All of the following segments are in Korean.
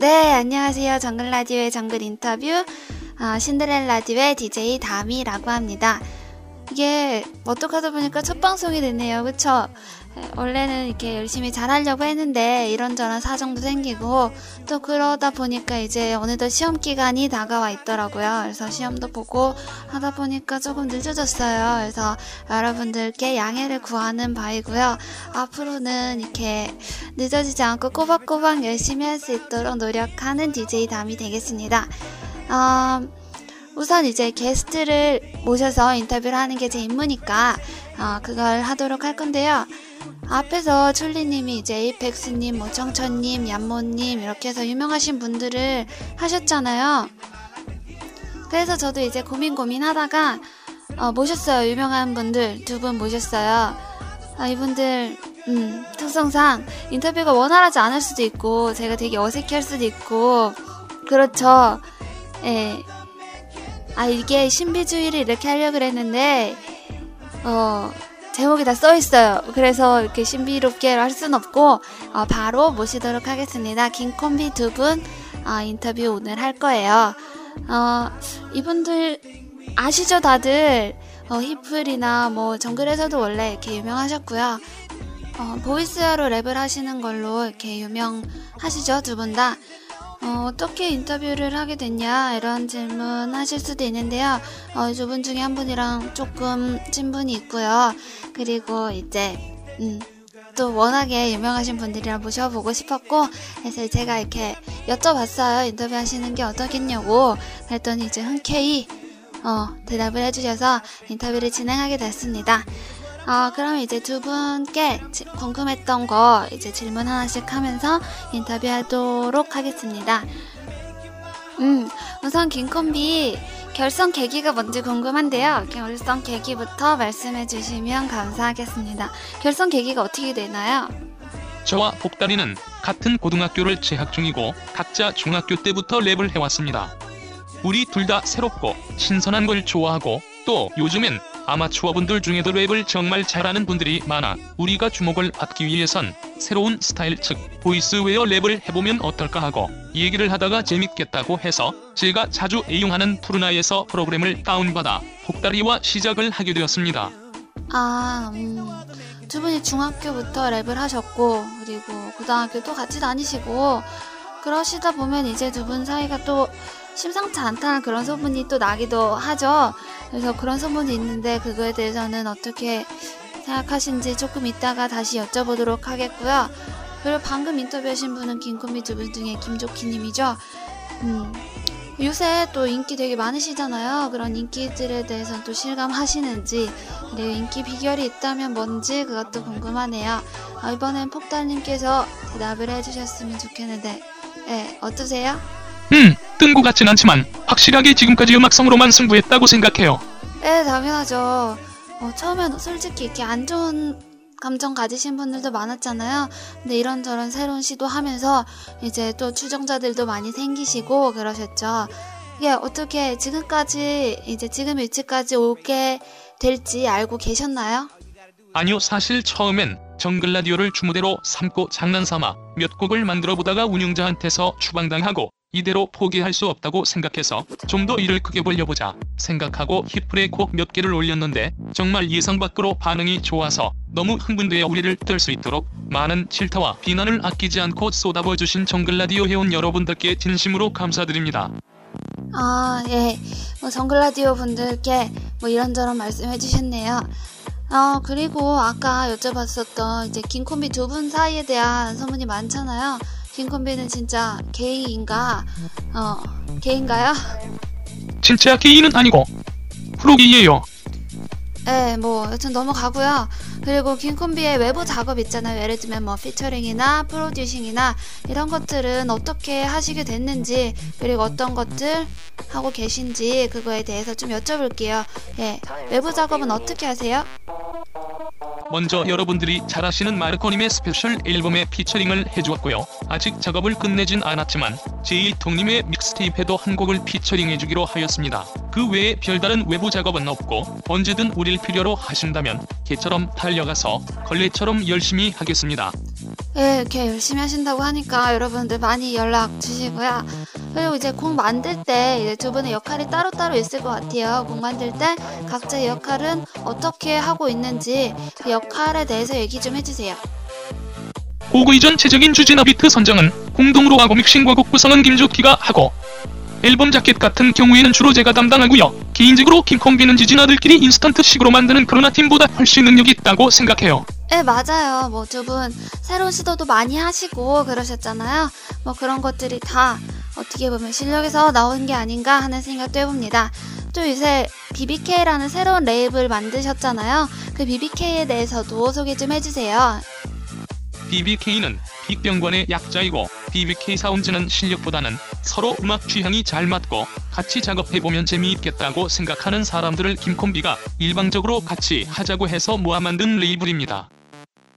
네, 안녕하세요. 정글 라디오의 정글 인터뷰 어, 신데렐라 듀의 DJ 다미라고 합니다. 이게 어떡하다 보니까 첫 방송이 됐네요. 그쵸? 에, 원래는 이렇게 열심히 잘하려고 했는데 이런저런 사정도 생기고 또 그러다 보니까 이제 어느덧 시험 기간이 다가와 있더라고요. 그래서 시험도 보고 하다 보니까 조금 늦어졌어요. 그래서 여러분들께 양해를 구하는 바이고요. 앞으로는 이렇게 늦어지지 않고 꼬박꼬박 열심히 할 수 있도록 노력하는 DJ 담이 되겠습니다. 어, 우선 이제 게스트를 모셔서 인터뷰를 하는 게 제 임무니까 어, 그걸 하도록 할 건데요. 앞에서 출리님이 이제 에이펙스님, 뭐 청천님, 얌모님 이렇게 해서 유명하신 분들을 하셨잖아요. 그래서 저도 이제 고민 고민하다가 어, 모셨어요. 유명한 분들 두 분 모셨어요. 아, 이분들 음, 특성상 인터뷰가 원활하지 않을 수도 있고 제가 되게 어색해할 수도 있고 그렇죠. 예. 아 이게 신비주의를 이렇게 하려고 그랬는데 어 제목이 다 써 있어요. 그래서 이렇게 신비롭게 할 수는 없고 어, 바로 모시도록 하겠습니다. 긴 콤비 두 분 어, 인터뷰 오늘 할 거예요. 어, 이분들 아시죠 다들 어, 힙플이나 뭐 정글에서도 원래 이렇게 유명하셨고요. 어, 보이스웨어로 랩을 하시는 걸로 이렇게 유명하시죠 두 분 다. 어, 어떻게 인터뷰를 하게 됐냐 이런 질문 하실 수도 있는데요. 어, 두분 중에 한 분이랑 조금 친분이 있고요. 그리고 이제 음, 또 워낙에 유명하신 분들이랑 모셔보고 싶었고 그래서 제가 이렇게 여쭤봤어요. 인터뷰 하시는 게 어떻겠냐고 그랬더니 이제 흔쾌히 어, 대답을 해주셔서 인터뷰를 진행하게 됐습니다. 아, 그럼 이제 두 분께 지- 궁금했던 거 이제 질문 하나씩 하면서 인터뷰하도록 하겠습니다. 음, 우선 김콤비 결성 계기가 뭔지 궁금한데요. 결성 계기부터 말씀해 주시면 감사하겠습니다. 결성 계기가 어떻게 되나요? 저와 복다리는 같은 고등학교를 재학 중이고 각자 중학교 때부터 랩을 해왔습니다. 우리 둘 다 새롭고 신선한 걸 좋아하고 또 요즘엔 아마추어분들 중에도 랩을 정말 잘하는 분들이 많아 우리가 주목을 받기 위해선 새로운 스타일 즉 보이스웨어 랩을 해보면 어떨까 하고 얘기를 하다가 재밌겠다고 해서 제가 자주 애용하는 푸르나에서 프로그램을 다운받아 복다리와 시작을 하게 되었습니다. 아, 음, 두 분이 중학교부터 랩을 하셨고, 그리고 고등학교 또 같이 다니시고, 그러시다 보면 이제 두 분 사이가 또 심상치 않다는 그런 소문이 또 나기도 하죠. 그래서 그런 소문이 있는데 그거에 대해서는 어떻게 생각하신지 조금 이따가 다시 여쭤보도록 하겠고요. 그리고 방금 인터뷰하신 분은 김코미 두 분 중에 김조키님이죠. 음, 요새 또 인기 되게 많으시잖아요. 그런 인기들에 대해서는 또 실감하시는지, 그리고 인기 비결이 있다면 뭔지 그것도 궁금하네요. 아, 이번엔 폭달님께서 대답을 해주셨으면 좋겠는데, 네, 어떠세요? 음, 뜬것 같진 않지만 확실하게 지금까지 음악성으로만 승부했다고 생각해요. 네, 당연하죠. 어, 처음엔 솔직히 이렇게 안 좋은 감정 가지신 분들도 많았잖아요. 근데 이런저런 새로운 시도하면서 이제 또 추종자들도 많이 생기시고 그러셨죠. 이게 어떻게 지금까지 이제 지금 위치까지 오게 될지 알고 계셨나요? 아니요, 사실 처음엔 정글 라디오를 주무대로 삼고 장난삼아 몇 곡을 만들어 보다가 운영자한테서 추방당하고 이대로 포기할 수 없다고 생각해서 좀 더 일을 크게 벌려보자 생각하고 히플에 곡몇 개를 올렸는데 정말 예상 밖으로 반응이 좋아서 너무 흥분되어 우리를 뜰 수 있도록 많은 질타와 비난을 아끼지 않고 쏟아부어 주신 정글 라디오 회원 여러분들께 진심으로 감사드립니다. 아, 예. 뭐 정글라디오 분들께 뭐 이런저런 말씀해 주셨네요. 어, 그리고 아까 여쭤봤었던 이제 김콤비 두 분 사이에 대한 소문이 많잖아요. 김콤비는 진짜 게이인가? 어, 게이인가요? 진짜 게이는 아니고 프로게이예요. 네, 뭐 여튼 넘어가고요. 그리고 김콤비의 외부 작업 있잖아요. 예를 들면 뭐 피처링이나 프로듀싱이나 이런 것들은 어떻게 하시게 됐는지 그리고 어떤 것들 하고 계신지 그거에 대해서 좀 여쭤볼게요. 예, 외부 작업은 어떻게 하세요? 먼저 여러분들이 잘 아시는 마르코님의 스페셜 앨범에 피처링을 해주었고요. 아직 작업을 끝내진 않았지만 제1통님의 mixtape에도 한 곡을 피처링해주기로 하였습니다. 그 외에 별다른 외부 작업은 없고 언제든 우릴 필요로 하신다면 개처럼 달려가서 걸레처럼 열심히 하겠습니다. 예, 이렇게 열심히 하신다고 하니까 여러분들 많이 연락 주시고요. 그리고 이제 곡 만들 때 이제 두 분의 역할이 따로따로 있을 것 같아요. 곡 만들 때 각자의 역할은 어떻게 하고 있는지 그 역할에 대해서 얘기 좀 해주세요. 곡 이전 최적인 주제나 비트 선정은 공동으로 하고 믹싱과 곡 구성은 김주키가 하고 앨범 자켓 같은 경우에는 주로 제가 담당하고요. 개인적으로 김콩비는 지진아들끼리 인스턴트식으로 만드는 그러나 팀보다 훨씬 능력이 있다고 생각해요. 네, 맞아요. 뭐 두 분 새로운 시도도 많이 하시고 그러셨잖아요. 뭐 그런 것들이 다 어떻게 보면 실력에서 나온 게 아닌가 하는 생각도 해봅니다. 또 요새 BBK라는 새로운 레이블 만드셨잖아요. 그 BBK에 대해서도 소개 좀 해주세요. BBK는 빅병관의 약자이고 BBK 사운드는 실력보다는 서로 음악 취향이 잘 맞고 같이 작업해보면 재미있겠다고 생각하는 사람들을 김콤비가 일방적으로 같이 하자고 해서 모아 만든 레이블입니다.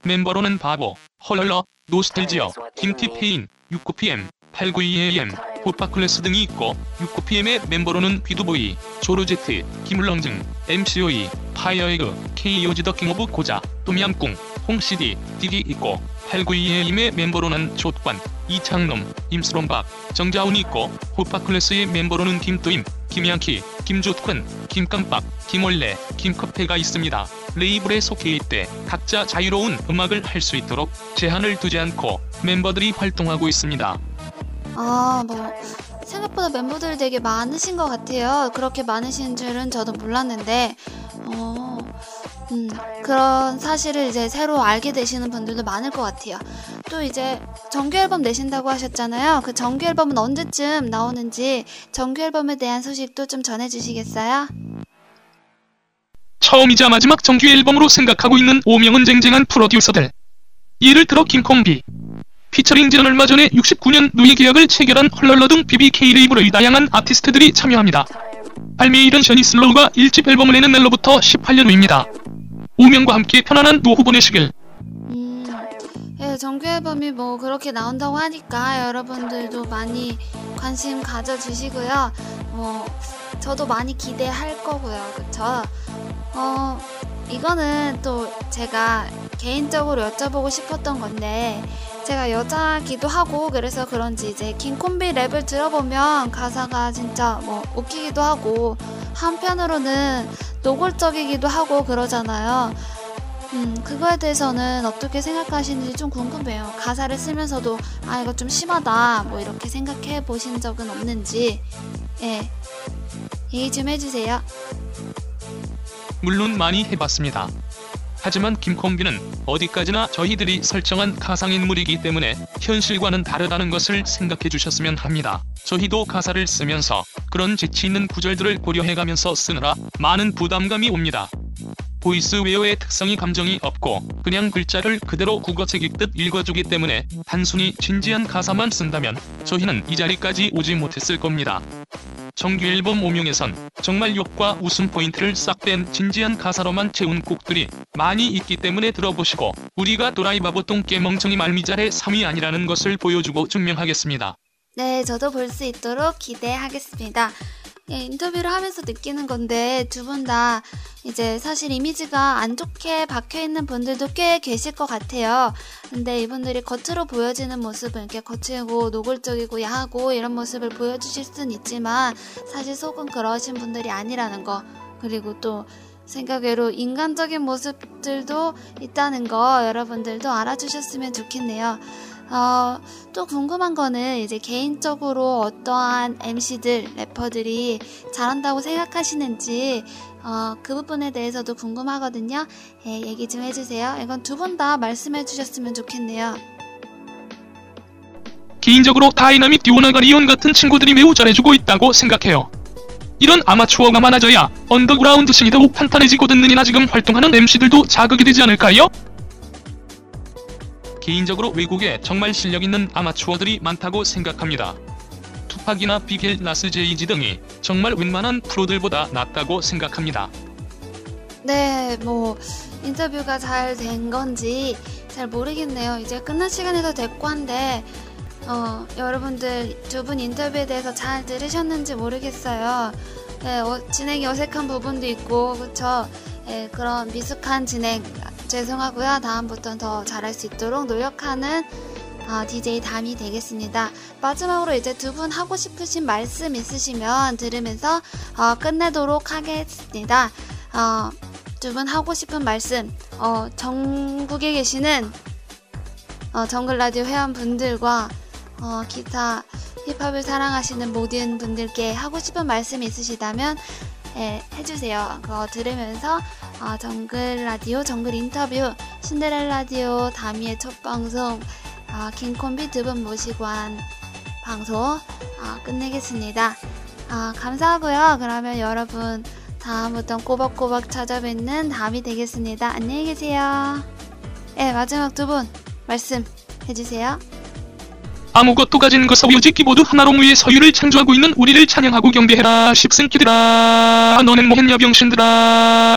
멤버로는 바보, 헐럴러, 노스텔지어, 김티페인, 69PM, 892AM, 호파클래스 등이 있고 69PM의 멤버로는 비두보이, 조르제트, 김울렁증, MCOE, 파이어에그, KOG 더 킹오브 고자, 똠얌꿍, 홍CD, 딕이 있고 892AM의 멤버로는 족관, 이창놈, 임수롬박, 정자훈이 있고 호파클래스의 멤버로는 김도임, 김양키, 김주큰, 김깜빡, 김원래, 김커페가 있습니다. 레이블에 속해 있대 각자 자유로운 음악을 할 수 있도록 제한을 두지 않고 멤버들이 활동하고 있습니다. 아, 뭐 생각보다 멤버들이 되게 많으신 것 같아요. 그렇게 많으신 줄은 저도 몰랐는데, 어, 음, 그런 사실을 이제 새로 알게 되시는 분들도 많을 것 같아요. 또 이제 정규 앨범 내신다고 하셨잖아요. 그 정규 앨범은 언제쯤 나오는지 정규 앨범에 대한 소식도 좀 전해주시겠어요? 처음이자 마지막 정규 앨범으로 생각하고 있는 5명은 쟁쟁한 프로듀서들. 예를 들어 김콩비. 피처링진은 얼마 전에 69년 노예 계약을 체결한 헐럴러 등 BBK 레이블의 다양한 아티스트들이 참여합니다. 발매일은 셔니 슬로우가 1집 앨범을 내는 날로부터 18년 후입니다. 5명과 함께 편안한 노후 보내시길. 음, 예, 정규 앨범이 뭐 그렇게 나온다고 하니까 여러분들도 많이 관심 가져주시고요. 뭐, 저도 많이 기대할 거고요. 그쵸? 어, 이거는 또 제가 개인적으로 여쭤보고 싶었던 건데, 제가 여자기도 하고, 그래서 그런지 이제 킹콤비 랩을 들어보면 가사가 진짜 뭐 웃기기도 하고, 한편으로는 노골적이기도 하고 그러잖아요. 음, 그거에 대해서는 어떻게 생각하시는지 좀 궁금해요. 가사를 쓰면서도, 아, 이거 좀 심하다, 뭐 이렇게 생각해 보신 적은 없는지, 예. 얘기 좀 해주세요. 물론 많이 해봤습니다. 하지만 김콩비는 어디까지나 저희들이 설정한 가상인물이기 때문에 현실과는 다르다는 것을 생각해 주셨으면 합니다. 저희도 가사를 쓰면서 그런 재치 있는 구절들을 고려해가면서 쓰느라 많은 부담감이 옵니다. 보이스웨어의 특성이 감정이 없고 그냥 글자를 그대로 국어책 읽듯 읽어주기 때문에 단순히 진지한 가사만 쓴다면 저희는 이 자리까지 오지 못했을 겁니다. 정규 앨범 오명에선 정말 욕과 웃음 포인트를 싹 뺀 진지한 가사로만 채운 곡들이 많이 있기 때문에 들어보시고 우리가 도라이바 보통 깨멍청이 말미잘의 3위 아니라는 것을 보여주고 증명하겠습니다. 네, 저도 볼 수 있도록 기대하겠습니다. 예, 인터뷰를 하면서 느끼는 건데 두 분 다 이제 사실 이미지가 안 좋게 박혀 있는 분들도 꽤 계실 것 같아요. 근데 이분들이 겉으로 보여지는 모습은 이렇게 거칠고 노골적이고 야하고 이런 모습을 보여주실 수는 있지만 사실 속은 그러신 분들이 아니라는 거 그리고 또 생각외로 인간적인 모습들도 있다는 거 여러분들도 알아주셨으면 좋겠네요. 어, 또 궁금한 거는 이제 개인적으로 어떠한 MC들, 래퍼들이 잘한다고 생각하시는지 어, 그 부분에 대해서도 궁금하거든요. 예, 얘기 좀 해주세요. 이건 두 분 다 말씀해 주셨으면 좋겠네요. 개인적으로 다이나믹 듀오나 가리온 같은 친구들이 매우 잘해주고 있다고 생각해요. 이런 아마추어가 많아져야 언더그라운드 신이 더욱 탄탄해지고 듣는이나 지금 활동하는 MC들도 자극이 되지 않을까요? 개인적으로 외국에 정말 실력 있는 아마추어들이 많다고 생각합니다. 투팍이나 비기, 나스 제이지 등이 정말 웬만한 프로들보다 낫다고 생각합니다. 네, 뭐 인터뷰가 잘 된 건지 잘 모르겠네요. 이제 끝날 시간에도 됐고 한데 어, 여러분들 두 분 인터뷰에 대해서 잘 들으셨는지 모르겠어요. 네, 어, 진행이 어색한 부분도 있고 그쵸? 예, 그런 미숙한 진행 죄송하고요. 다음부터는 더 잘할 수 있도록 노력하는 어, DJ 담이 되겠습니다. 마지막으로 이제 두 분 하고 싶으신 말씀 있으시면 들으면서 어, 끝내도록 하겠습니다. 어, 두 분 하고 싶은 말씀, 어, 전국에 계시는 어, 정글 라디오 회원분들과 어, 기타 힙합을 사랑하시는 모든 분들께 하고 싶은 말씀 있으시다면 예, 해주세요. 그거 들으면서 어, 정글 라디오 정글 인터뷰 신데렐 라디오 다미의 첫 방송 어, 킹콤비 두 분 모시고 한 방송 어, 끝내겠습니다. 어, 감사하고요. 그러면 여러분 다음부터 꼬박꼬박 찾아뵙는 다음이 되겠습니다. 안녕히 계세요. 예, 마지막 두 분 말씀 해주세요. 아무것도 가진 그 서유지 키보드 하나로 무의 서유를 창조하고 있는 우리를 찬양하고 경배해라 십승키들아 너넨 뭐했냐 병신들아